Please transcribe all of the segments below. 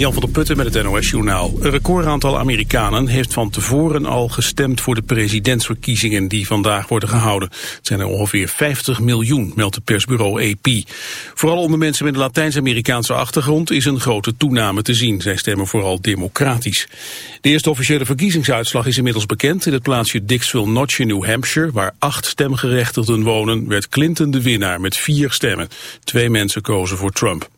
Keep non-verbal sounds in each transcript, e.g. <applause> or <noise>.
Jan van der Putten met het NOS-journaal. Een recordaantal Amerikanen heeft van tevoren al gestemd voor de presidentsverkiezingen die vandaag worden gehouden. Het zijn er ongeveer 50 miljoen, meldt het persbureau AP. Vooral onder mensen met een Latijns-Amerikaanse achtergrond is een grote toename te zien. Zij stemmen vooral democratisch. De eerste officiële verkiezingsuitslag is inmiddels bekend. In het plaatsje Dixville Notch in New Hampshire, waar acht stemgerechtigden wonen, werd Clinton de winnaar met vier stemmen. Twee mensen kozen voor Trump.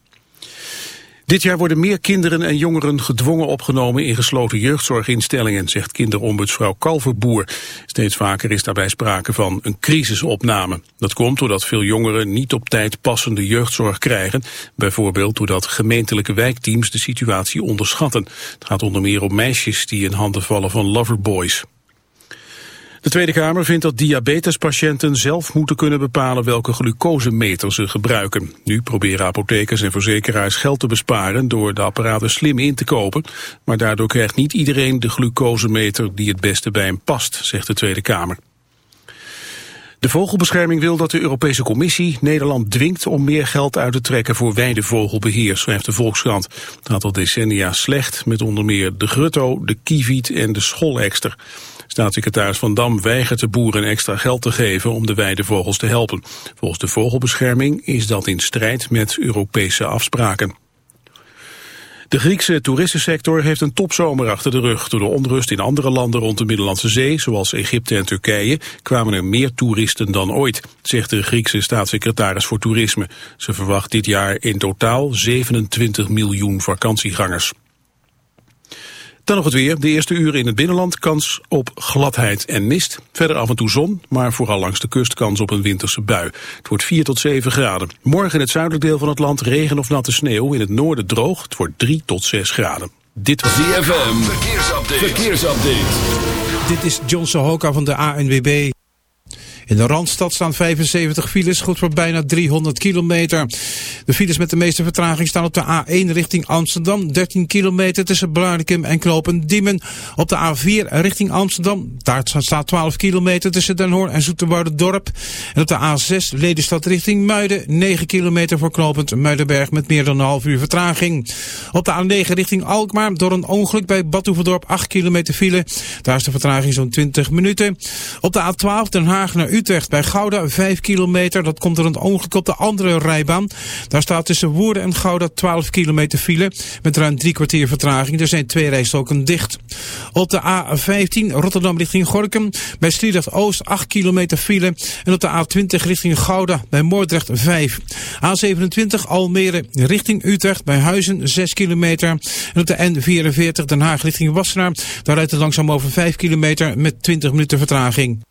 Dit jaar worden meer kinderen en jongeren gedwongen opgenomen in gesloten jeugdzorginstellingen, zegt kinderombudsvrouw Kalverboer. Steeds vaker is daarbij sprake van een crisisopname. Dat komt doordat veel jongeren niet op tijd passende jeugdzorg krijgen, bijvoorbeeld doordat gemeentelijke wijkteams de situatie onderschatten. Het gaat onder meer om meisjes die in handen vallen van loverboys. De Tweede Kamer vindt dat diabetespatiënten zelf moeten kunnen bepalen welke glucosemeter ze gebruiken. Nu proberen apothekers en verzekeraars geld te besparen door de apparaten slim in te kopen. Maar daardoor krijgt niet iedereen de glucosemeter die het beste bij hem past, zegt de Tweede Kamer. De Vogelbescherming wil dat de Europese Commissie Nederland dwingt om meer geld uit te trekken voor weidevogelbeheer, schrijft de Volkskrant. Het gaat al decennia slecht met onder meer de grutto, de kieviet en de scholekster. Staatssecretaris Van Dam weigert de boeren extra geld te geven om de weidevogels te helpen. Volgens de vogelbescherming is dat in strijd met Europese afspraken. De Griekse toeristensector heeft een topzomer achter de rug. Door de onrust in andere landen rond de Middellandse Zee, zoals Egypte en Turkije, kwamen er meer toeristen dan ooit, zegt de Griekse staatssecretaris voor toerisme. Ze verwacht dit jaar in totaal 27 miljoen vakantiegangers. Dan nog het weer. De eerste uren in het binnenland kans op gladheid en mist. Verder af en toe zon, maar vooral langs de kust kans op een winterse bui. Het wordt 4 tot 7 graden. Morgen in het zuidelijk deel van het land regen of natte sneeuw. In het noorden droog. Het wordt 3 tot 6 graden. Dit was ZFM. Verkeersupdate. Verkeersupdate. Dit is John Sohoka van de ANWB. In de Randstad staan 75 files, goed voor bijna 300 kilometer. De files met de meeste vertraging staan op de A1 richting Amsterdam. 13 kilometer tussen Blaricum en Knopen Diemen. Op de A4 richting Amsterdam. Daar staat 12 kilometer tussen Den Hoorn en Dorp. En op de A6 Ledenstad richting Muiden. 9 kilometer voor Knopend Muidenberg met meer dan een half uur vertraging. Op de A9 richting Alkmaar door een ongeluk bij Badhoevedorp 8 kilometer file. Daar is de vertraging zo'n 20 minuten. Op de A12 Den Haag naar Utrecht bij Gouda 5 kilometer. Dat komt er een ongeluk op de andere rijbaan. Daar staat tussen Woerden en Gouda 12 kilometer file met ruim drie kwartier vertraging. Er zijn twee rijstroken dicht. Op de A15 Rotterdam richting Gorkum bij Sliedrecht Oost 8 kilometer file. En op de A20 richting Gouda bij Moordrecht 5. A27 Almere richting Utrecht bij Huizen 6 kilometer. En op de N44 Den Haag richting Wassenaar. Daar rijdt het langzaam over 5 kilometer met 20 minuten vertraging.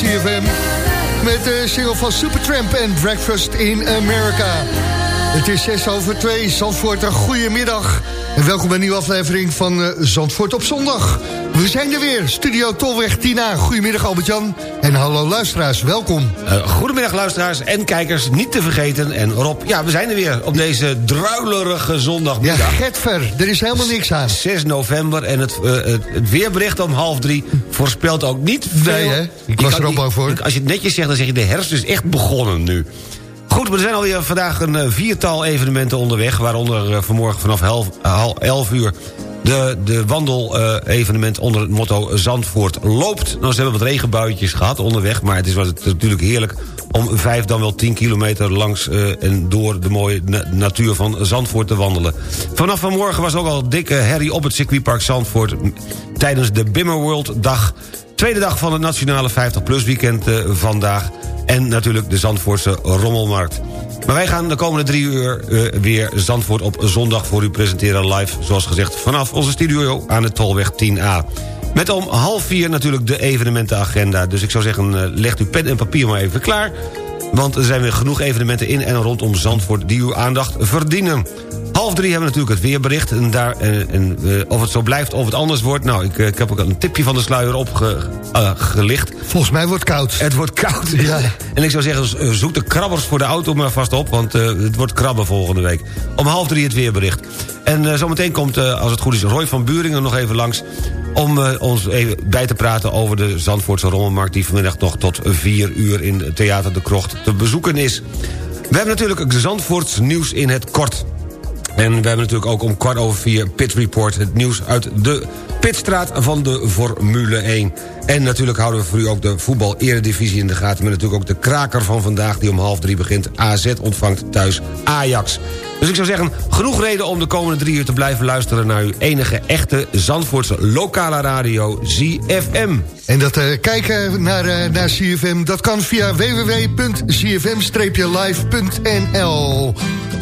CFM. Met de single van Supertramp en Breakfast in America. Het is 6 over 2, Zandvoort, een goede middag. En welkom bij een nieuwe aflevering van uh, Zandvoort op zondag. We zijn er weer, Studio Tolweg Tina. Goedemiddag Albert-Jan en hallo luisteraars, welkom. Uh, goedemiddag luisteraars en kijkers, niet te vergeten. En Rob, ja, we zijn er weer op deze druilerige zondagmiddag. Ja, Getver, er is helemaal niks aan. 6 november en het, uh, het, het, weerbericht om half drie voorspelt ook niet veel. Nee hè, ik was er ook bang voor. Als je het netjes zegt, dan zeg je de herfst is echt begonnen nu. Goed, er zijn alweer vandaag een viertal evenementen onderweg... waaronder vanmorgen vanaf half 11 uur de, de wandel-evenement onder het motto Zandvoort loopt. Nou, ze hebben wat regenbuitjes gehad onderweg... maar het is, was natuurlijk heerlijk om vijf dan wel tien kilometer langs uh, en door de mooie na natuur van Zandvoort te wandelen. Vanaf vanmorgen was ook al dikke herrie op het circuitpark Zandvoort... tijdens de Bimmerworld dag Tweede dag van het Nationale 50PLUS weekend uh, vandaag. En natuurlijk de Zandvoortse Rommelmarkt. Maar wij gaan de komende drie uur uh, weer Zandvoort op zondag voor u presenteren live. Zoals gezegd vanaf onze studio aan de Tolweg 10A. Met om half vier natuurlijk de evenementenagenda. Dus ik zou zeggen, uh, legt uw pen en papier maar even klaar. Want er zijn weer genoeg evenementen in en rondom Zandvoort... die uw aandacht verdienen. Half drie hebben we natuurlijk het weerbericht. En daar, en, en, uh, of het zo blijft of het anders wordt... nou, ik, ik heb ook een tipje van de sluier opgelicht. Uh, Volgens mij wordt het koud. Het wordt koud. Ja. en ik zou zeggen, zoek de krabbers voor de auto maar vast op... want uh, het wordt krabben volgende week. Om half drie het weerbericht. En zometeen komt, als het goed is, Roy van Buringen nog even langs... om ons even bij te praten over de Zandvoortse Rommelmarkt... die vanmiddag nog tot vier uur in Theater de Krocht te bezoeken is. We hebben natuurlijk Zandvoorts nieuws in het kort... En we hebben natuurlijk ook om kwart over vier Pit Report... het nieuws uit de pitstraat van de Formule 1. En natuurlijk houden we voor u ook de voetbal-eredivisie in de gaten... met natuurlijk ook de kraker van vandaag die om half drie begint. AZ ontvangt thuis Ajax. Dus ik zou zeggen, genoeg reden om de komende drie uur te blijven luisteren... naar uw enige echte Zandvoortse lokale radio, ZFM. En dat uh, kijken naar, uh, naar CFM, dat kan via www.cfm-live.nl.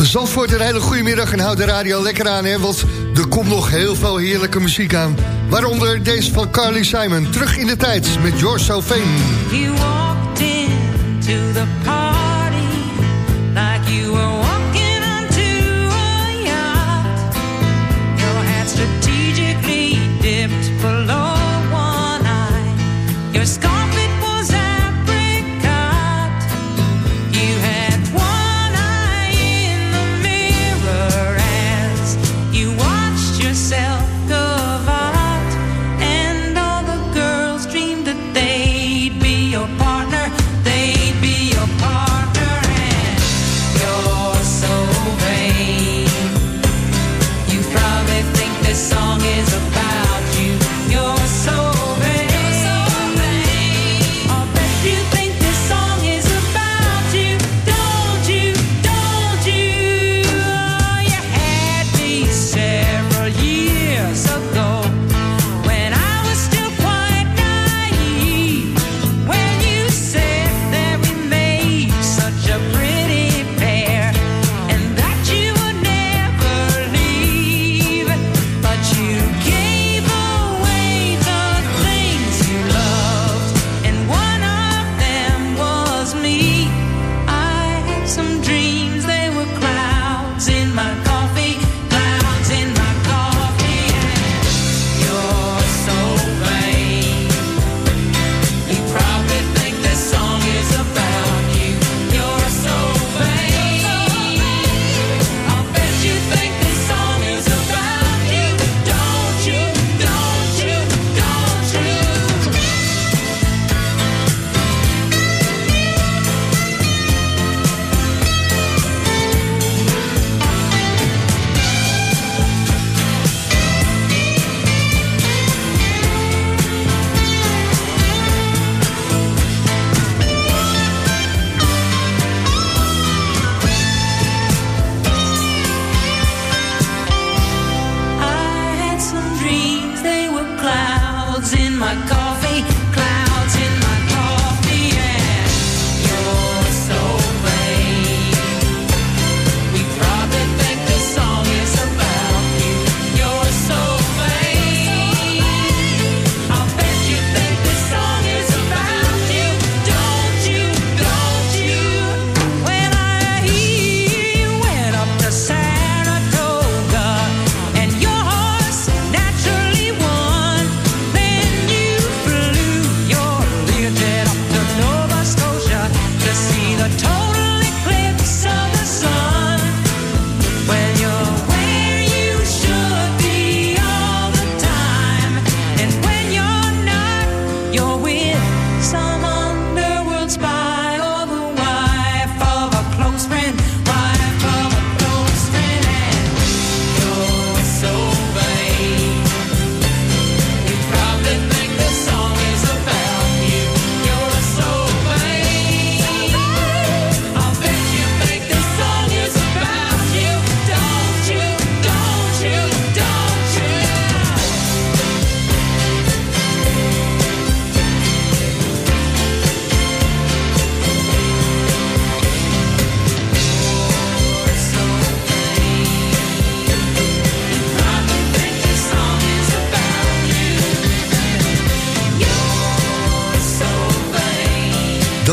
Zandvoort, een hele goede middag en houd de radio lekker aan, hè, want er komt nog heel veel heerlijke muziek aan. Waaronder deze van Carly Simon, terug in de tijd met George Sofane. You walked into the party like you were walking onto a yacht. Your hat strategically dipped below one eye. Your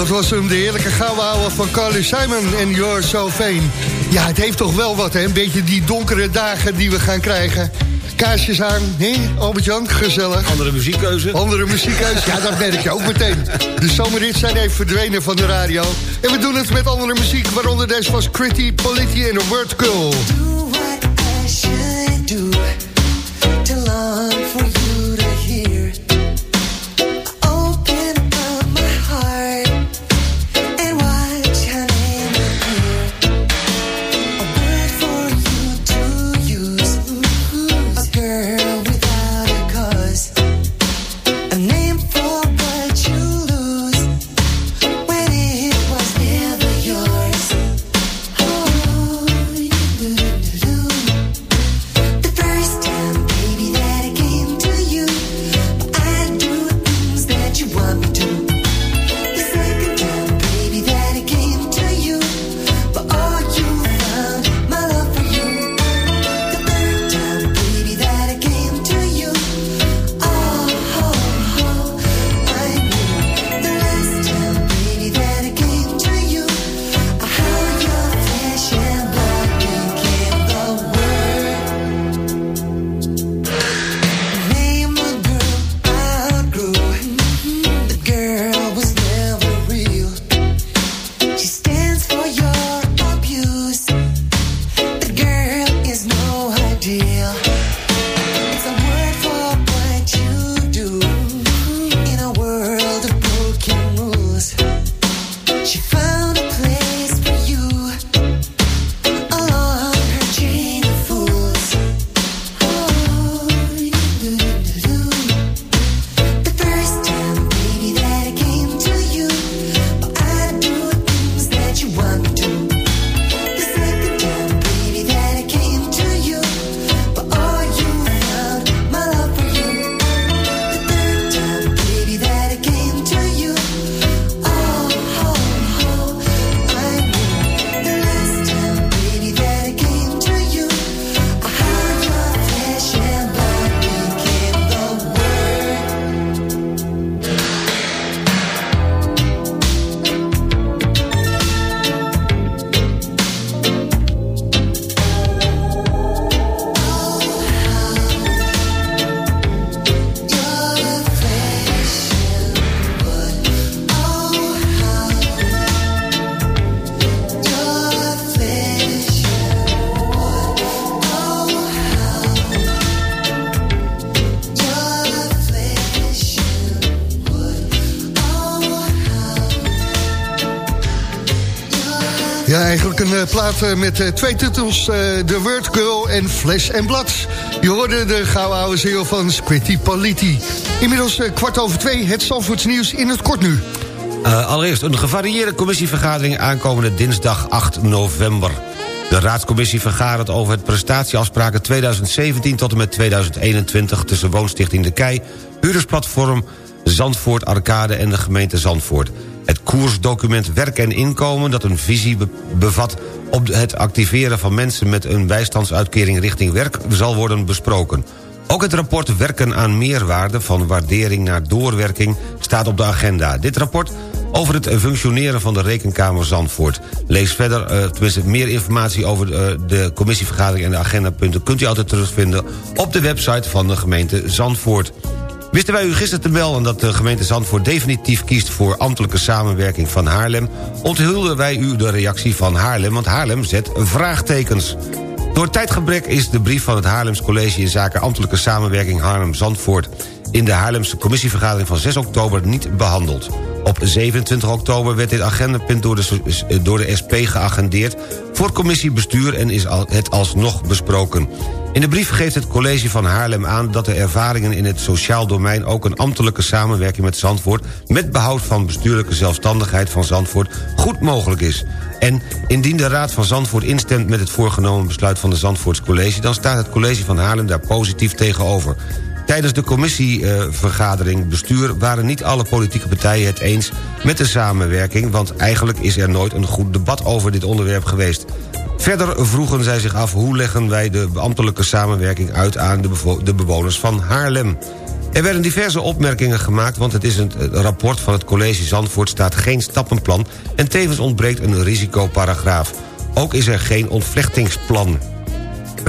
Dat was hem, de heerlijke gouden van Carly Simon en You're So Vain. Ja, het heeft toch wel wat, hè? Een beetje die donkere dagen die we gaan krijgen. Kaarsjes aan, hè, Albert-Jan? Gezellig. Andere muziekkeuze. Andere muziekkeuze, ja, dat merk je ook meteen. De zomerhits zijn even verdwenen van de radio. En we doen het met andere muziek, waaronder deze was Critty, Polity en A Word Girl. Do what I should do plaat eh, met eh, twee titels. eh, The Word Girl en Flesh and Blood. Je hoorde de gouden oude ziel van Squitty Politi. Inmiddels kwart over twee, het Zandvoorts nieuws in het kort nu. Allereerst een gevarieerde commissievergadering aankomende dinsdag 8 november. De raadscommissie vergadert over het prestatieafspraken 2017 tot en met 2021... tussen Woonstichting De Kei, huurdersplatform Zandvoort Arcade en de gemeente Zandvoort. Het koersdocument Werk en Inkomen dat een visie be- bevat... op het activeren van mensen met een bijstandsuitkering richting werk... zal worden besproken. Ook het rapport Werken aan Meerwaarde van waardering naar doorwerking staat op de agenda. Dit rapport over het functioneren van de Rekenkamer Zandvoort. Lees verder, eh, tenminste meer informatie over eh, de commissievergadering en de agendapunten... kunt u altijd terugvinden op de website van de gemeente Zandvoort. Wisten wij u gisteren te melden dat de gemeente Zandvoort definitief kiest voor ambtelijke samenwerking van Haarlem? Onthulden wij u de reactie van Haarlem, want Haarlem zet vraagtekens. Door tijdgebrek is de brief van het Haarlems College... in zaken ambtelijke samenwerking Haarlem-Zandvoort... in de Haarlemse commissievergadering van 6 oktober niet behandeld. Op 27 oktober werd dit agendapunt door de, door de SP geagendeerd... voor het commissiebestuur en is het alsnog besproken. In de brief geeft het college van Haarlem aan... dat de ervaringen in het sociaal domein... ook een ambtelijke samenwerking met Zandvoort... met behoud van bestuurlijke zelfstandigheid van Zandvoort... goed mogelijk is. En indien de Raad van Zandvoort instemt met het voorgenomen besluit van de Zandvoorts College... dan staat het college van Haarlem daar positief tegenover. Tijdens de commissievergadering bestuur waren niet alle politieke partijen het eens met de samenwerking... want eigenlijk is er nooit een goed debat over dit onderwerp geweest. Verder vroegen zij zich af hoe leggen wij de ambtelijke samenwerking uit aan de, de bewoners van Haarlem. Er werden diverse opmerkingen gemaakt... want het is een rapport van het college Zandvoort staat geen stappenplan... en tevens ontbreekt een risicoparagraaf. Ook is er geen ontvlechtingsplan.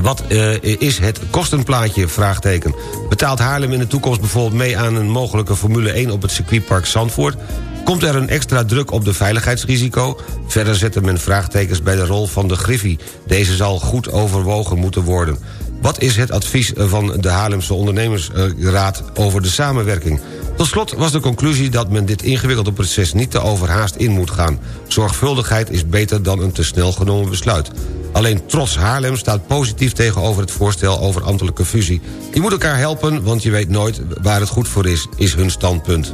Wat uh, is het kostenplaatje? Vraagteken. Betaalt Haarlem in de toekomst bijvoorbeeld mee aan een mogelijke Formule 1 op het circuitpark Zandvoort? Komt er een extra druk op de veiligheidsrisico? Verder zette men vraagtekens bij de rol van de Griffie. Deze zal goed overwogen moeten worden. Wat is het advies van de Haarlemse ondernemersraad over de samenwerking? Tot slot was de conclusie dat men dit ingewikkelde proces niet te overhaast in moet gaan. Zorgvuldigheid is beter dan een te snel genomen besluit. Alleen Trots Haarlem staat positief tegenover het voorstel over ambtelijke fusie. Je moet elkaar helpen, want je weet nooit waar het goed voor is, is hun standpunt.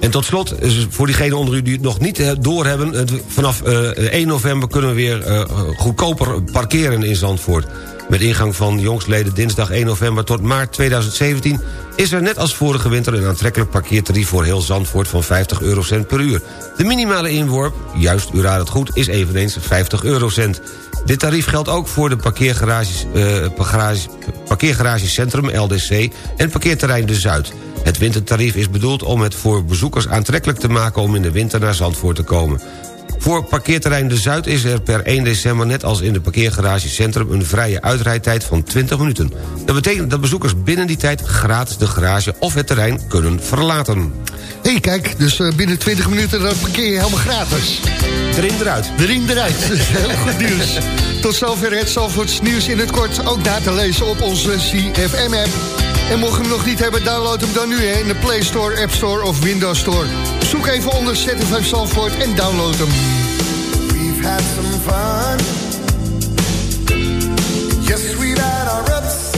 En tot slot, voor diegenen onder u die het nog niet doorhebben... vanaf 1 november kunnen we weer goedkoper parkeren in Zandvoort. Met ingang van jongsleden dinsdag 1 november tot maart 2017... is er net als vorige winter een aantrekkelijk parkeertarief voor heel Zandvoort van 50 eurocent per uur. De minimale inworp, juist u raadt het goed, is eveneens 50 eurocent. Dit tarief geldt ook voor de parkeergarages, parkeergarage, parkeergaragecentrum LDC en parkeerterrein De Zuid. Het wintertarief is bedoeld om het voor bezoekers aantrekkelijk te maken... om in de winter naar Zandvoort te komen. Voor parkeerterrein De Zuid is er per 1 december... net als in de parkeergaragecentrum een vrije uitrijdtijd van 20 minuten. Dat betekent dat bezoekers binnen die tijd gratis de garage of het terrein kunnen verlaten. Hé, hey, kijk, dus uh, binnen 20 minuten dan parkeer je helemaal gratis. Erin eruit. Erin eruit. <laughs> Heel goed nieuws. Tot zover het Zalvoorts nieuws in het kort. Ook daar te lezen op onze CFM-app. En mocht je hem nog niet hebben, download hem dan nu hè, in de Play Store, App Store of Windows Store. Zoek even onder ZFM Zalvoort en download hem. We've had some fun. Yes, we've had our ups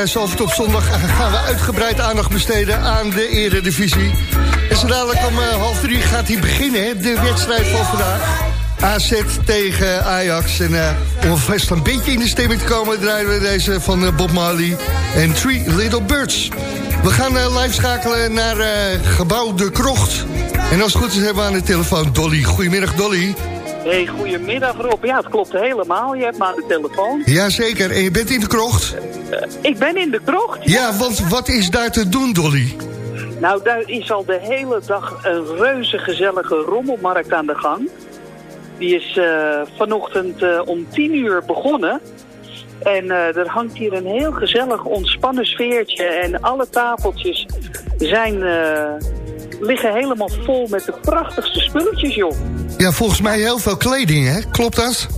bij Zalvert op zondag gaan we uitgebreid aandacht besteden aan de eredivisie. En zo dadelijk om eh, half drie gaat hij beginnen, hè, de wedstrijd van vandaag. AZ tegen Ajax. En eh, om vast een beetje in de stemming te komen... draaien we deze van eh, Bob Marley en Three Little Birds. We gaan live schakelen naar Gebouw de Krocht. En als het goed is hebben we aan de telefoon Dolly. Goedemiddag Dolly. Hey, goedemiddag Rob. Ja, het klopt helemaal. Je hebt maar de telefoon. Jazeker. En je bent in de krocht? Eh, ik ben in de krocht. Ja, want wat is daar te doen, Dolly? Nou, daar is al de hele dag een reuze gezellige rommelmarkt aan de gang. Die is eh, vanochtend eh, om tien uur begonnen. En er hangt hier een heel gezellig ontspannen sfeertje. En alle tafeltjes zijn, liggen helemaal vol met de prachtigste spulletjes, joh. Ja, volgens mij heel veel kleding, hè? Klopt dat?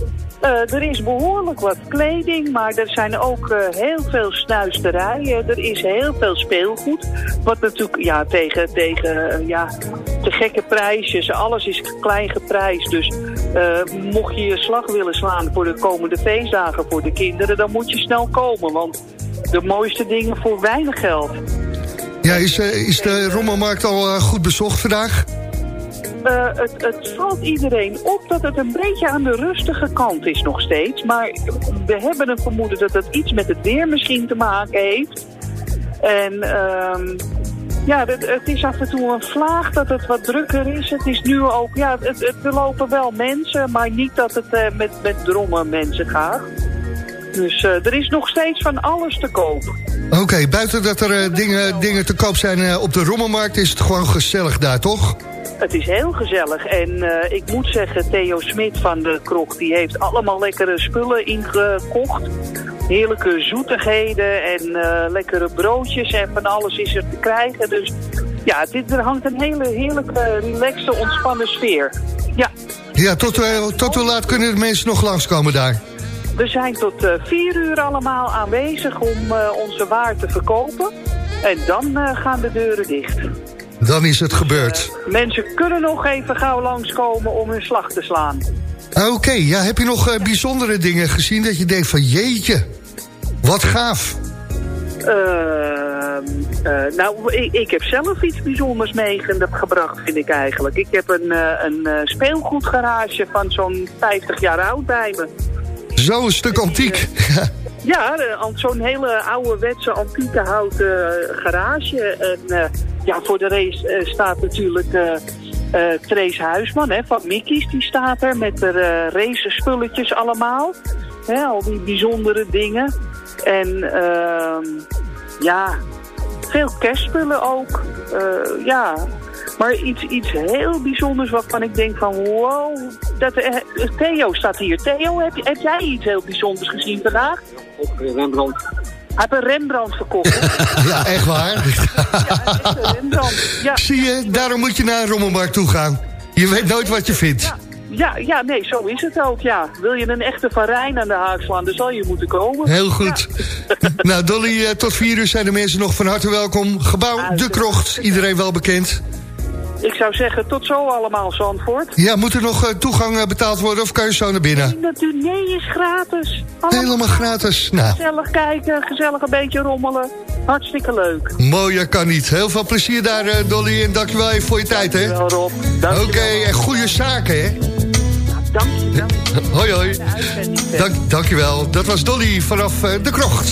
Eh, er is behoorlijk wat kleding, maar er zijn ook eh, heel veel snuisterijen. Er is heel veel speelgoed. Wat natuurlijk ja, tegen, tegen eh, ja, te gekke prijsjes. Alles is klein geprijsd. Dus mocht je je slag willen slaan voor de komende feestdagen voor de kinderen... dan moet je snel komen, want de mooiste dingen voor weinig geld. Ja, is, is de rommelmarkt al goed bezocht vandaag? Eh, het, het valt iedereen op dat het een beetje aan de rustige kant is nog steeds. Maar we hebben een vermoeden dat het iets met het weer misschien te maken heeft. En ehm, ja, het, is af en toe een vlaag dat het wat drukker is. Het is nu ook, ja, het, het, er lopen wel mensen, maar niet dat het eh, met, met drommen mensen gaat. Dus eh, er is nog steeds van alles te koop. Oké, buiten dat er dingen, dingen te koop zijn op de rommelmarkt... is het gewoon gezellig daar, toch? Het is heel gezellig en eh, ik moet zeggen, Theo Smit van de Krog... die heeft allemaal lekkere spullen ingekocht. Heerlijke zoetigheden en eh, lekkere broodjes en van alles is er te krijgen. Dus ja, dit, er hangt een hele heerlijke, relaxte, ontspannen sfeer. Ja, Ja, tot, eh, tot hoe laat kunnen de mensen nog langskomen daar? we zijn tot vier uur allemaal aanwezig om onze waar te verkopen. En dan gaan de deuren dicht. Dan is het gebeurd. Mensen kunnen nog even gauw langskomen om hun slag te slaan. Oké, ja, heb je nog eh, bijzondere dingen gezien dat je denkt van jeetje, wat gaaf. Ehm, eh, nou, ik, ik heb zelf iets bijzonders meegebracht, vind ik eigenlijk. Ik heb een, eh, een eh, speelgoedgarage van zo'n 50 jaar oud bij me. Zo een stuk antiek. <laughs> Ja, zo'n hele ouderwetse, antieke houten eh, garage. En eh, ja, voor de race eh, staat natuurlijk eh, Trace Huisman hè, van Mickey's. Die staat er met de uh, race spulletjes allemaal. Hè, al die bijzondere dingen. En ehm, ja, veel kerstspullen ook. Ja, maar iets, iets heel bijzonders waarvan ik denk van wow. Dat, Theo staat hier. Theo, heb, heb jij iets heel bijzonders gezien vandaag? Rembrandt. Hij heeft een Rembrandt verkocht. <laughs> ja, echt waar. ja, echt een Rembrandt. Ja, Zie je, daarom moet je naar een rommelmarkt toe gaan. Je weet nooit wat je vindt. ja, ja, nee, zo is het ook, ja. Wil je een echte Van Rijn aan de haak slaan, dan zal je moeten komen. Heel goed. <laughs> nou, Dolly, eh, tot vier uur zijn de mensen nog van harte welkom. Gebouw De Krocht, iedereen wel bekend. Ik zou zeggen, tot zo allemaal, Zandvoort. Ja, moet er nog eh, toegang eh, betaald worden of kan je zo naar binnen? Natuurlijk, nee, is gratis. Allemaal Helemaal gratis. Nou, Gezellig kijken, gezellig een beetje rommelen. Hartstikke leuk. mooier kan niet. Heel veel plezier daar, eh, Dolly. En dankjewel even voor je tijd, hè? Wel Rob. Oké, en goede zaken, hè? Dank je. Hoi, hoi. Dank, dankjewel. Dat was Dolly vanaf De Krocht.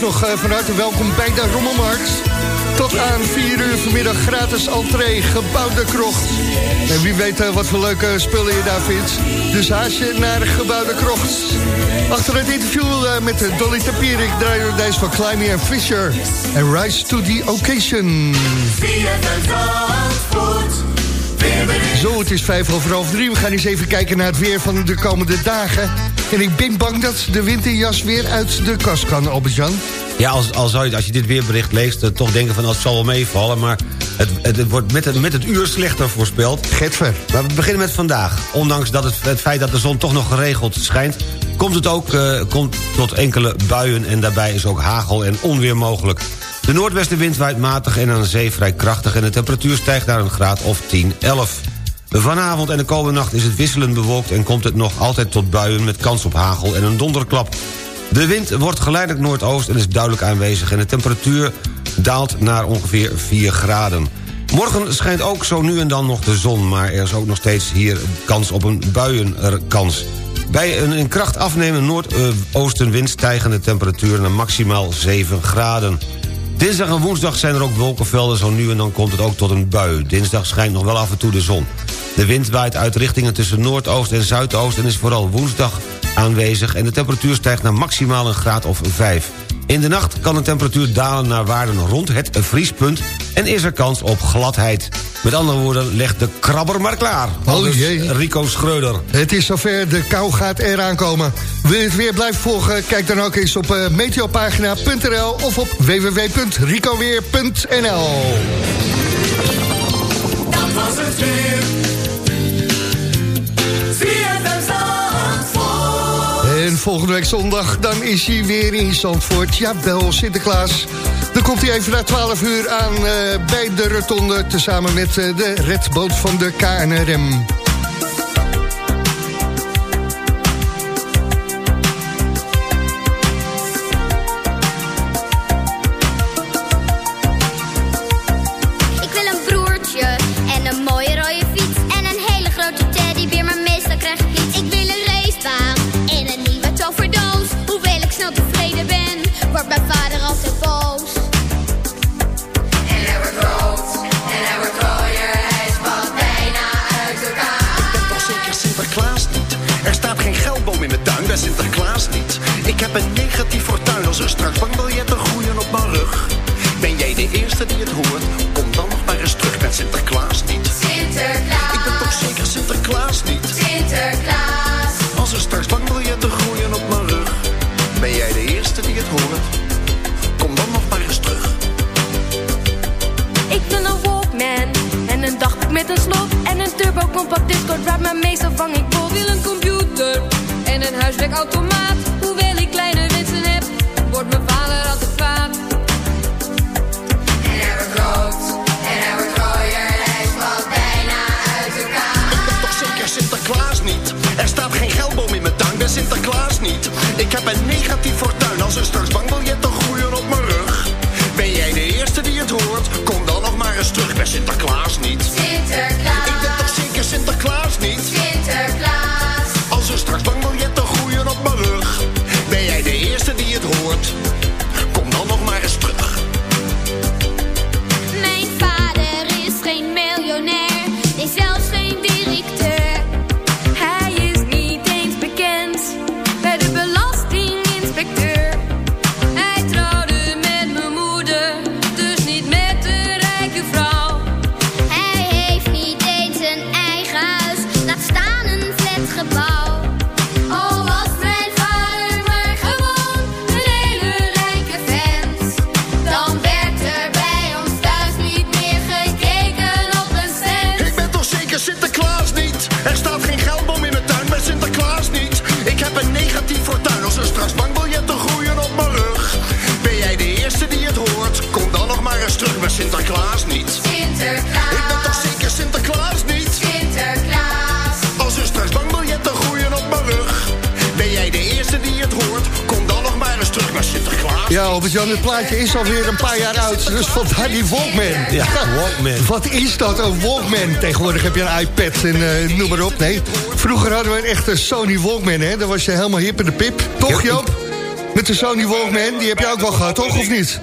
Nog eh, van harte welkom bij de Rommelmarkt. Tot aan 4 uur vanmiddag gratis entree, gebouwde krocht. En wie weet eh, wat voor leuke spullen je daar vindt. Dus haast je naar gebouwde krocht. Achter het interview eh, met Dolly Tapierik draaien we deze van Climby en Fisher. En Rise to the Occasion. Zo, het is vijf over half drie. We gaan eens even kijken naar het weer van de komende dagen. En ik ben bang dat de winterjas weer uit de kast kan, Albert-Jan. Ja, als, als, zou je, als je dit weerbericht leest, eh, toch denken van dat zal wel meevallen. Maar het, het, het wordt met het, met het uur slechter voorspeld. Getver. Maar we beginnen met vandaag. Ondanks dat het, het feit dat de zon toch nog geregeld schijnt... komt het ook eh, komt tot enkele buien en daarbij is ook hagel en onweer mogelijk. De noordwestenwind waait matig en aan de zee vrij krachtig... en de temperatuur stijgt naar een graad of 10, 11. Vanavond en de komende nacht is het wisselend bewolkt... en komt het nog altijd tot buien met kans op hagel en een donderklap. De wind wordt geleidelijk noordoost en is duidelijk aanwezig... en de temperatuur daalt naar ongeveer 4 graden. Morgen schijnt ook zo nu en dan nog de zon... maar er is ook nog steeds hier kans op een buienkans. Bij een in kracht afnemende noordoostenwind stijgen de temperaturen naar maximaal 7 graden. Dinsdag en woensdag zijn er ook wolkenvelden, zo nu en dan komt het ook tot een bui. Dinsdag schijnt nog wel af en toe de zon. De wind waait uit richtingen tussen noordoost en zuidoost... en is vooral woensdag aanwezig en de temperatuur stijgt naar maximaal een graad of 5. In de nacht kan de temperatuur dalen naar waarden rond het vriespunt... en is er kans op gladheid. Met andere woorden, legt de krabber maar klaar. Oh jee. Rico Schreuder. Het is zover, de kou gaat eraan komen. Wil je het weer blijven volgen? Kijk dan ook eens op uh, meteopagina.nl of op www.ricoweer.nl Dat was het weer. En volgende week zondag, dan is hij weer in Zandvoort. Jawel, Sinterklaas. Dan komt hij even na 12 uur aan uh, bij de rotonde... tezamen met uh, de redboot van de KNRM. Een negatief fortuin als er straks bankbiljetten groeien op mijn rug. Ben jij de eerste die het hoort? Kom dan nog maar eens terug met Sinterklaas niet. Sinterklaas, Ik ben toch zeker Sinterklaas niet. Sinterklaas. Als er straks bankbiljetten groeien op mijn rug. Ben jij de eerste die het hoort? Kom dan nog maar eens terug. Ik wil een Walkman en een dagboek met een slot en een turbo compact discord waar maar meestal vang ik bot. Wil een computer en een huiswerkautomaat. Hoewel ik kleine wensen heb, wordt mijn vader altijd kwaad. En hij wordt rood en hij wordt rooier, hij valt bijna uit elkaar. Ik ben toch zeker Sinterklaas niet. Er staat geen geldboom in mijn tuin bij Sinterklaas niet. Ik heb een negatief fortuin als er straks bankbiljetten groeien op mijn rug. Ben jij de eerste die het hoort? Kom dan nog maar eens terug bij Sinterklaas niet. Sinterklaas, Albert-Jan, het plaatje is alweer een paar jaar oud. Dus vandaar die Walkman. Ja, Walkman. Wat is dat, een Walkman? Tegenwoordig heb je een iPad en eh, noem maar op. Nee, vroeger hadden we een echte Sony Walkman, hè? Dan was je helemaal hip in de pip. Toch, Joop? Met de Sony Walkman, die heb je ook wel gehad, toch? Of niet?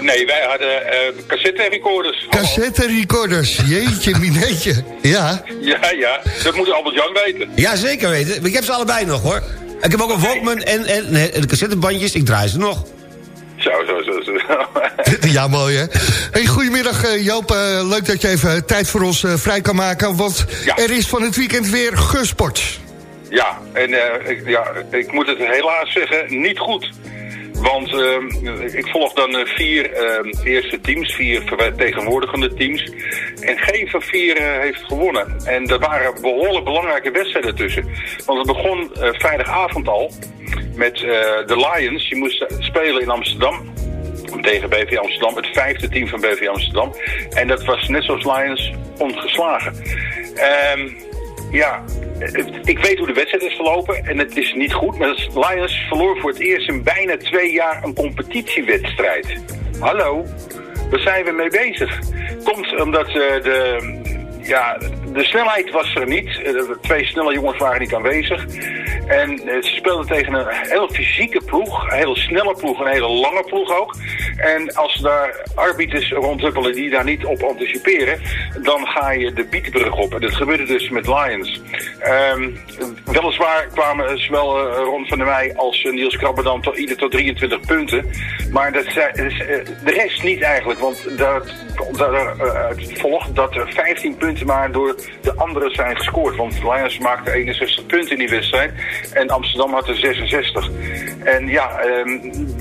Nee, wij hadden eh cassette recorders. Cassette recorders, jeetje, mineetje. Ja, Ja, ja, dat moet Albert Jan weten. Ja, zeker weten. Ik heb ze allebei nog, hoor. Ik heb ook een Walkman en, en, en de cassettebandjes. Ik draai ze nog. Zo, zo, zo, zo. <laughs> ja mooi hè. Hey, goedemiddag eh, Joop, Eh, leuk dat je even tijd voor ons eh, vrij kan maken, want er is van het weekend weer gesport. Ja, en eh, ik, ja, ik moet het helaas zeggen, niet goed. Want ik volg dan eh, vier eerste teams, vier vertegenwoordigende teams. En geen van vier eh, heeft gewonnen. En er waren behoorlijk belangrijke wedstrijden tussen. Want het begon eh, vrijdagavond al met eh, de Lions. Die moesten spelen in Amsterdam tegen BV Amsterdam, het vijfde team van BV Amsterdam. En dat was net zoals Lions ongeslagen. Ehm, ja, ik weet hoe de wedstrijd is verlopen en het is niet goed. Maar Lions verloor voor het eerst in bijna twee jaar een competitiewedstrijd. Hallo, waar zijn we mee bezig? Komt omdat eh, de, ja, de snelheid was er niet. Eh, twee snelle jongens waren niet aanwezig. En eh, ze speelden tegen een hele fysieke ploeg, een hele snelle ploeg, een hele lange ploeg ook. En als daar arbiters rondhuppelen die daar niet op anticiperen, dan ga je de bietenbrug op. En dat gebeurde dus met Lions. Ehm, weliswaar kwamen zowel eh, Ron van der Meij als Niels Krabbe dan tot, ieder tot 23 punten. Maar dat de rest niet eigenlijk, want dat, dat, dat er 15 punten maar door de anderen zijn gescoord. Want Lions maakte 61 punten in die wedstrijd en Amsterdam had er 66. En ja, ehm,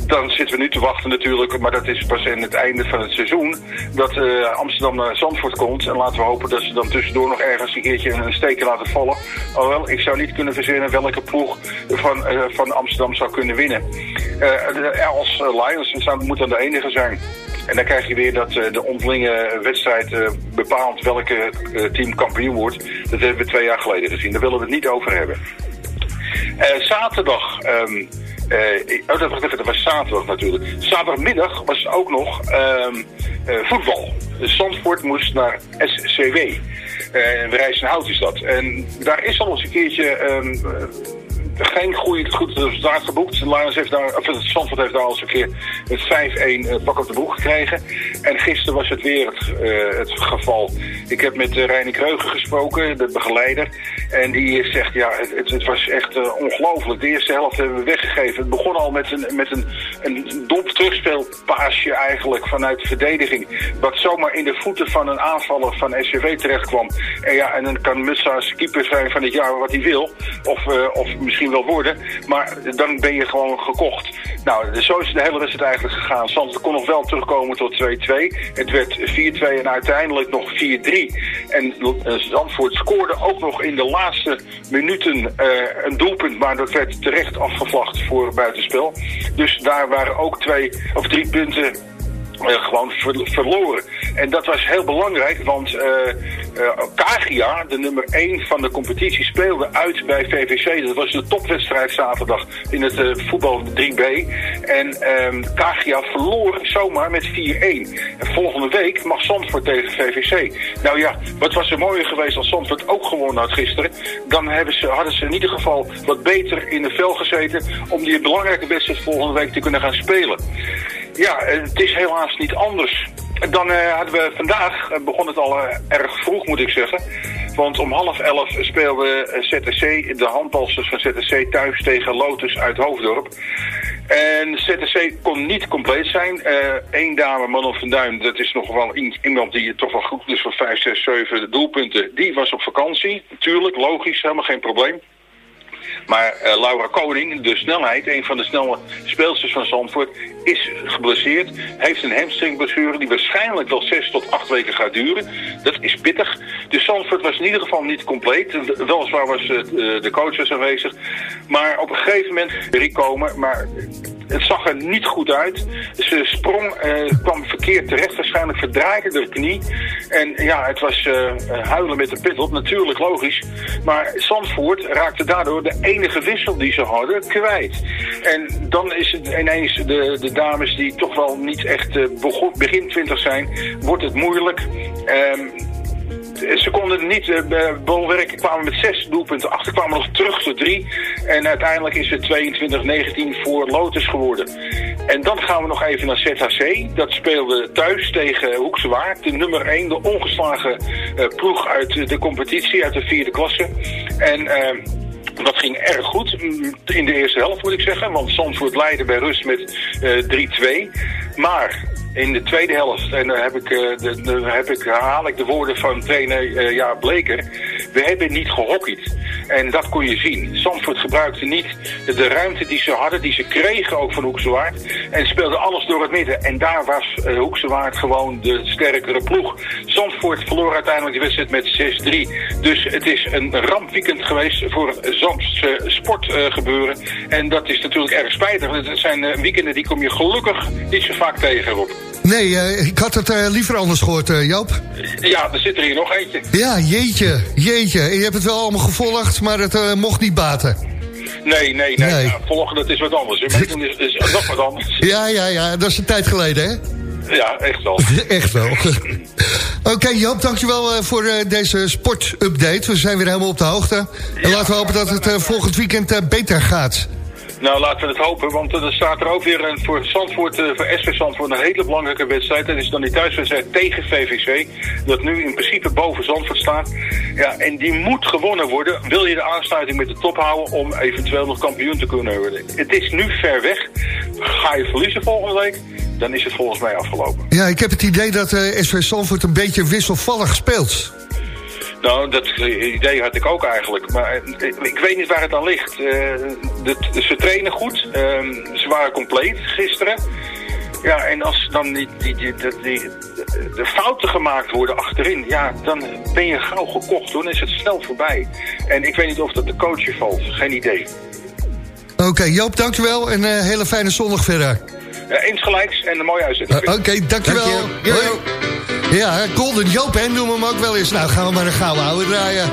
dan zitten we nu te wachten natuurlijk, maar dat is pas in het einde van het seizoen, dat eh, Amsterdam naar Zandvoort komt. En laten we hopen dat ze dan tussendoor nog ergens een keertje een steekje laten vallen. Alhoewel, ik zou niet kunnen verzinnen welke ploeg van, eh, van Amsterdam zou kunnen winnen. De- als Lions zou, moet dan de enige zijn. En dan krijg je weer dat eh, de onderlinge wedstrijd eh, bepaalt welke eh, team kampioen wordt. Dat hebben we twee jaar geleden gezien. Daar willen we het niet over hebben. Zaterdag. ehm, eh, oh, dat, dat was zaterdag natuurlijk. Zaterdagmiddag was ook nog ehm, eh, voetbal. Zandvoort moest naar SCW. Uh, Rijsenhout is dat. En daar is al eens een keertje ehm, eh, geen goede, goed resultaat geboekt. Lions heeft daar, of het Zandvoort heeft daar al eens een keer met 5-1 eh, pak op de boeg gekregen. En gisteren was het weer het, eh, het geval. Ik heb met uh, Reine Kreugen gesproken, de begeleider. En die zegt, ja, het, het, het was echt eh, ongelooflijk. De eerste helft hebben we weggegeven. Het begon al met een, met een, een dom terugspeelpaasje eigenlijk vanuit de verdediging. Wat zomaar in de voeten van een aanvaller van SCW terecht kwam. En ja, en dan kan Mutsa's keeper zijn van het jaar wat hij wil. Of, uh, of misschien wel worden. Maar dan ben je gewoon gekocht. Nou, zo is de hele wedstrijd eigenlijk gegaan. Zandvoort kon nog wel terugkomen tot 2-2. Het werd 4-2 en uiteindelijk nog 4-3. En uh, Zandvoort scoorde ook nog in de laatste minuten uh, een doelpunt. Maar dat werd terecht afgevlacht voor buitenspel. Dus daar waren ook twee of drie punten uh, gewoon ver verloren. En dat was heel belangrijk, want uh, uh, Kagia, de nummer 1 van de competitie, speelde uit bij VVC. Dat was de topwedstrijd zaterdag in het voetbal 3B. En Kagia verloor zomaar met 4-1. En volgende week mag Zandvoort tegen VVC. Nou ja, wat was er mooier geweest als Zandvoort ook gewonnen had gisteren. Dan hebben ze, hadden ze in ieder geval wat beter in de vel gezeten om die belangrijke wedstrijd volgende week te kunnen gaan spelen. Ja, het is helaas niet anders. Dan uh, hadden we vandaag, uh, begon het al uh, erg vroeg moet ik zeggen. Want om half elf speelde ZTC, de handbalsters van ZTC, thuis tegen Lotus uit Hoofddorp. En ZTC kon niet compleet zijn. Eén dame, Manon van Duin, dat is nog wel iemand die toch wel goed is voor 5, 6, 7 doelpunten. Die was op vakantie, natuurlijk, logisch, helemaal geen probleem. Maar uh, Laura Koning, de snelheid, een van de snelle speelsters van Zandvoort, is geblesseerd. Heeft een hamstringblessure die waarschijnlijk wel 6 tot 8 weken gaat duren. Dat is pittig. Dus Zandvoort was in ieder geval niet compleet. Weliswaar was uh, de coach was aanwezig. Maar op een gegeven moment weer komen. Maar het zag er niet goed uit. Ze sprong, uh, kwam verkeerd terecht. Waarschijnlijk verdraaide de knie. En ja, het was uh, huilen met de pit op. Natuurlijk logisch. Maar Zandvoort raakte daardoor de enige wissel die ze hadden kwijt. En dan is het ineens de, de dames die toch wel niet echt begin 20 zijn, wordt het moeilijk. Um, Ze konden niet uh, bolwerken, kwamen met zes doelpunten achter, kwamen nog terug tot drie. En uiteindelijk is het 22-19 voor Lotus geworden. En dan gaan we nog even naar ZHC. Dat speelde thuis tegen Hoekse Waard. De nummer 1, de ongeslagen uh, ploeg uit de competitie, uit de vierde klasse. En... Uh, dat ging erg goed in de eerste helft, moet ik zeggen. Want Zandvoort leidde bij rust met uh, 3-2. Maar in de tweede helft, en dan heb ik, uh, de, de, heb ik, haal ik de woorden van trainer uh, Jaap Bleker. We hebben niet gehockeyd. En dat kon je zien. Zandvoort gebruikte niet de ruimte die ze hadden, die ze kregen ook van Hoekse Waard. En speelde alles door het midden. En daar was uh, Hoekse Waard gewoon de sterkere ploeg. Zandvoort verloor uiteindelijk de wedstrijd met 6-3. Dus het is een rampweekend geweest voor Zandse sportgebeuren. en dat is natuurlijk erg spijtig. Het zijn weekenden die kom je gelukkig niet zo vaak tegen, Rob. Nee, uh, ik had het uh, liever anders gehoord, uh, Joop. Ja, er zit er hier nog eentje. Ja, jeetje, jeetje. Je hebt het wel allemaal gevolgd, maar het mocht niet baten. Nee, nee, nee. nee. Ja, volgen, dat is wat anders. Meedoen is, is nog wat anders. Ja, ja, ja. Dat is een tijd geleden, hè? Ja, echt wel. <laughs> echt wel. <laughs> Oké, okay, Joop, dankjewel voor deze sportupdate. We zijn weer helemaal op de hoogte. En ja, laten we hopen dat het volgend weekend beter gaat. Nou, laten we het hopen, want er staat er ook weer voor Zandvoort, uh, voor SV Zandvoort, een hele belangrijke wedstrijd. Dat is dan die thuiswedstrijd tegen VVC, dat nu in principe boven Zandvoort staat. Ja, en die moet gewonnen worden, wil je de aansluiting met de top houden om eventueel nog kampioen te kunnen worden. Het is nu ver weg. Ga je verliezen volgende week, dan is het volgens mij afgelopen. Ja, ik heb het idee dat uh, SV Zandvoort een beetje wisselvallig speelt. Nou, dat idee had ik ook eigenlijk. Maar ik weet niet waar het aan ligt. Uh, de, ze trainen goed. Uh, ze waren compleet gisteren. Ja, en als dan die, die, die, die, de fouten gemaakt worden achterin... ja, dan ben je gauw gekocht. Dan is het snel voorbij. En ik weet niet of dat de coachje valt. Geen idee. Oké, okay, Joop, dankjewel. En een uh, hele fijne zondag verder. Uh, eens gelijks en een mooie uitzending. Oké, okay, dankjewel. Dank je. Hoi. Ja, Golden Joop, hè, we hem ook wel eens. Nou, gaan we maar een gouden oude draaien.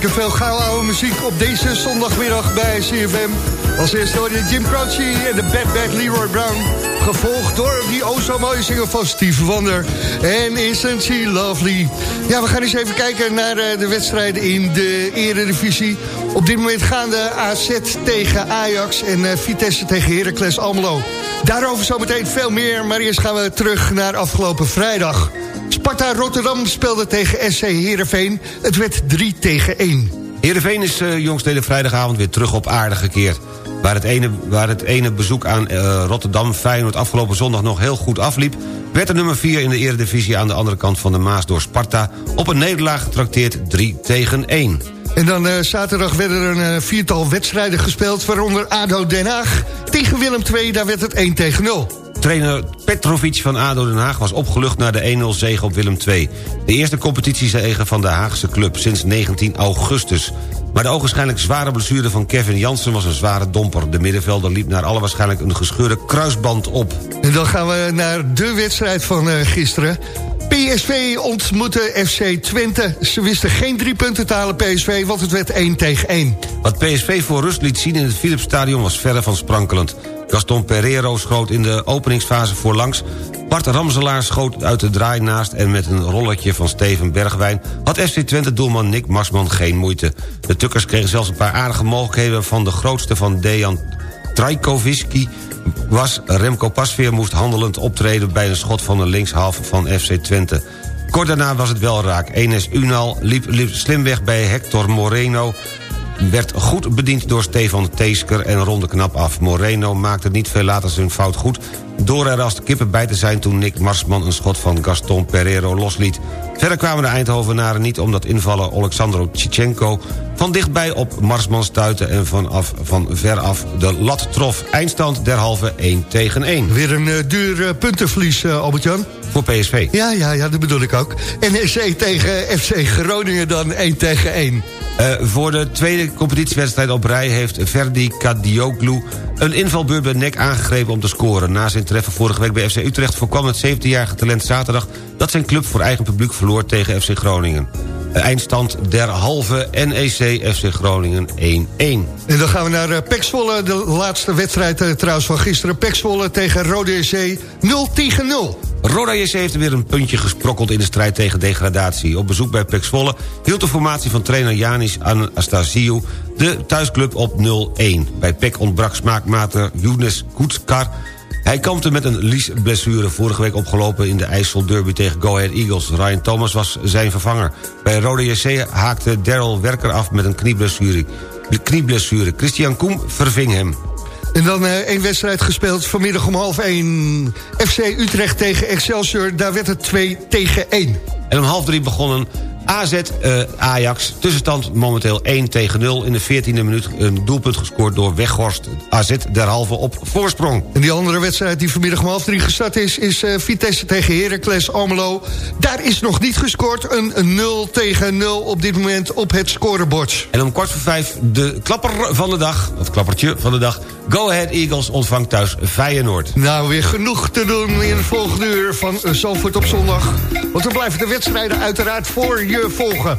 Lekker veel gouden oude muziek op deze zondagmiddag bij CFM. Als eerste hoor je Jim Croce en de Bad Bad Leroy Brown. Gevolgd door die o zo mooie single van Steve Wonder. En Isn't She Lovely. Ja, we gaan eens even kijken naar eh, de wedstrijden in de eredivisie. Op dit moment gaan de AZ tegen Ajax en eh, Vitesse tegen Heracles Almelo. Daarover zometeen veel meer, maar eerst gaan we terug naar afgelopen vrijdag. Sparta Rotterdam speelde tegen SC Heerenveen. Het werd 3 tegen 1. Heerenveen is uh, jongstleden vrijdagavond weer terug op aarde gekeerd. Waar het ene, waar het ene bezoek aan uh, Rotterdam Feyenoord afgelopen zondag nog heel goed afliep... werd de nummer 4 in de eredivisie aan de andere kant van de Maas door Sparta... op een nederlaag getrakteerd 3 tegen 1. En dan uh, zaterdag werden er een uh, viertal wedstrijden gespeeld... waaronder ADO Den Haag tegen Willem II, daar werd het 1 tegen 0. Trainer Petrovic van ADO Den Haag was opgelucht naar de 1-0 zege op Willem II. De eerste competitiezege van de Haagse club sinds 19 augustus. Maar de ogenschijnlijk zware blessure van Kevin Jansen was een zware domper. De middenvelder liep naar alle waarschijnlijk een gescheurde kruisband op. En dan gaan we naar de wedstrijd van uh, gisteren. PSV ontmoette FC Twente. Ze wisten geen drie punten te halen PSV, want het werd 1 tegen 1. Wat PSV voor rust liet zien in het Philipsstadion was verre van sprankelend. Gaston Pereiro schoot in de openingsfase voorlangs. Bart Ramselaar schoot uit de draai naast... en met een rolletje van Steven Bergwijn... had FC Twente-doelman Nick Marsman geen moeite. De Tukkers kregen zelfs een paar aardige mogelijkheden... van de grootste van Dejan Trajkoviski was Remco Pasveer moest handelend optreden... bij een schot van de linkshalf van FC Twente. Kort daarna was het wel raak. Enes Unal liep, liep slim weg bij Hector Moreno werd goed bediend door Stefan Teesker en ronde knap af. Moreno maakte niet veel later zijn fout goed... door er als de kippen bij te zijn toen Nick Marsman een schot van Gaston Pereiro losliet. Verder kwamen de Eindhovenaren niet omdat invaller Oleksandro Tchichenko... van dichtbij op Marsman stuitte en vanaf, van veraf de lat trof. Eindstand derhalve 1 tegen 1. Weer een uh, duur uh, puntenverlies, uh, Albert-Jan. Voor PSV. Ja, ja, ja, dat bedoel ik ook. NEC tegen FC Groningen dan 1 tegen 1. Uh, voor de tweede competitiewedstrijd op rij heeft Verdi Kadioglu... een invalbeurt bij nek aangegrepen om te scoren. Na zijn treffen vorige week bij FC Utrecht voorkwam het 17-jarige talent zaterdag... dat zijn club voor eigen publiek verloor tegen FC Groningen. Eindstand derhalve NEC FC Groningen 1-1. En dan gaan we naar uh, Pek Zwolle, de laatste wedstrijd uh, trouwens van gisteren. Pek tegen Rode SC 0 tegen 0. Roda JC heeft weer een puntje gesprokkeld in de strijd tegen degradatie. Op bezoek bij Pek Zwolle hield de formatie van trainer Janis Anastasiou de thuisclub op 0-1. Bij Pek ontbrak smaakmater Younes Koetskar. Hij kampte met een liesblessure vorige week opgelopen in de IJssel Derby tegen Go Ahead Eagles. Ryan Thomas was zijn vervanger. Bij Roda JC haakte Daryl Werker af met een knieblessure. knieblessure. Christian Koem verving hem. En dan uh, één wedstrijd gespeeld vanmiddag om half 1. FC Utrecht tegen Excelsior, daar werd het 2 tegen 1. En om half 3 begonnen AZ uh, Ajax. Tussenstand momenteel 1 tegen 0. In de 14e minuut een doelpunt gescoord door Weghorst. AZ derhalve op voorsprong. En die andere wedstrijd die vanmiddag om half 3 gestart is... is uh, Vitesse tegen Heracles Almelo. Daar is nog niet gescoord. Een, een 0 tegen 0 op dit moment op het scorebord. En om kwart voor vijf de klapper van de dag... of klappertje van de dag... Go Ahead Eagles ontvangt thuis Feyenoord. Nou, weer genoeg te doen in het volgende uur van Zalvoort op zondag. Want we blijven de wedstrijden uiteraard voor je volgen.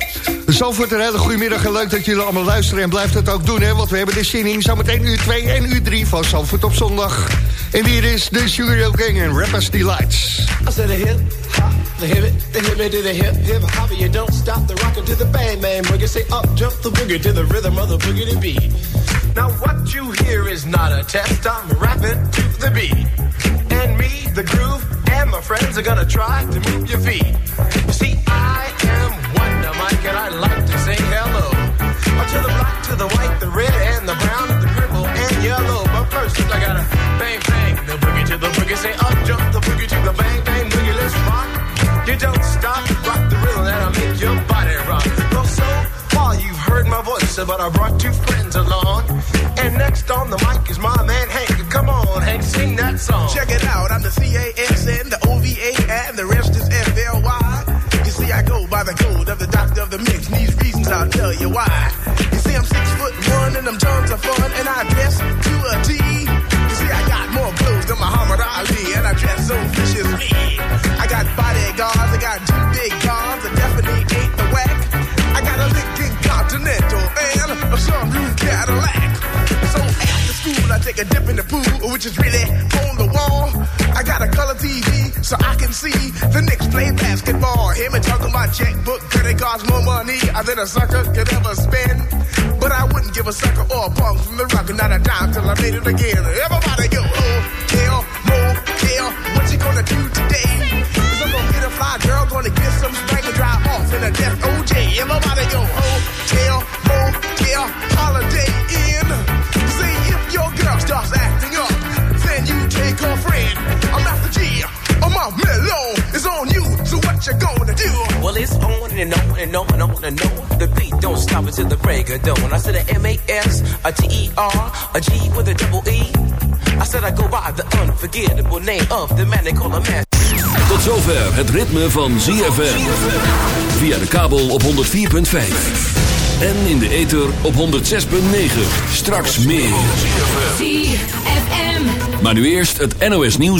Zalvoort, een hele goede middag en leuk dat jullie allemaal luisteren. En blijft het ook doen, hè, want we hebben de zin in. Zometeen uur 2 en uur 3 van Zalvoort op zondag. En hier is de Sugar Gang en Rappers Delights. I said a hip, hop, the hip it, the hip it to the hip, hip hop. You don't stop the rocker to the bang, man. Boogie say up, jump the boogie to the rhythm of the boogie to beat. Now what you hear is not a test. I'm rapping to the beat. And me, the groove, and my friends are gonna try to move your feet. Mike, and I like to say hello. To the black, to the white, the red, and the brown, and the purple, and yellow. But first, I gotta bang, bang, the boogie to the boogie. Say up, jump the boogie to the bang, bang, boogie. Let's rock. You don't stop, rock the rhythm that'll make your body rock. Well, so far you've heard my voice, but I brought two friends along. And next on the mic is my man Hank. Come on, Hank, sing that song. Check it out, I'm the C-A-S-N, tell you why. You see, I'm six foot one and them drums are fun, and I dress to a T. You see, I got more clothes than Muhammad Ali, and I dress so viciously. I got bodyguards, I got two big cars, I definitely ain't the whack. I got a Lincoln Continental and a some new Cadillac. So after school, I take a dip in the pool, which is really Him and talking about checkbook, could it cost more money uh, than a sucker could ever spend? But I wouldn't give a sucker or a punk from the rock, not a dime till I made it again. Everybody and on. The beat don't stop until the break of dawn. I said a M-A-S, a T-E-R, a G with a double E. I said I go by the unforgettable name of the man they call a man. Tot zover het ritme van ZFM. Via de kabel op 104.5. En in de ether op 106.9. Straks meer. ZFM. Maar nu eerst het NOS nieuws.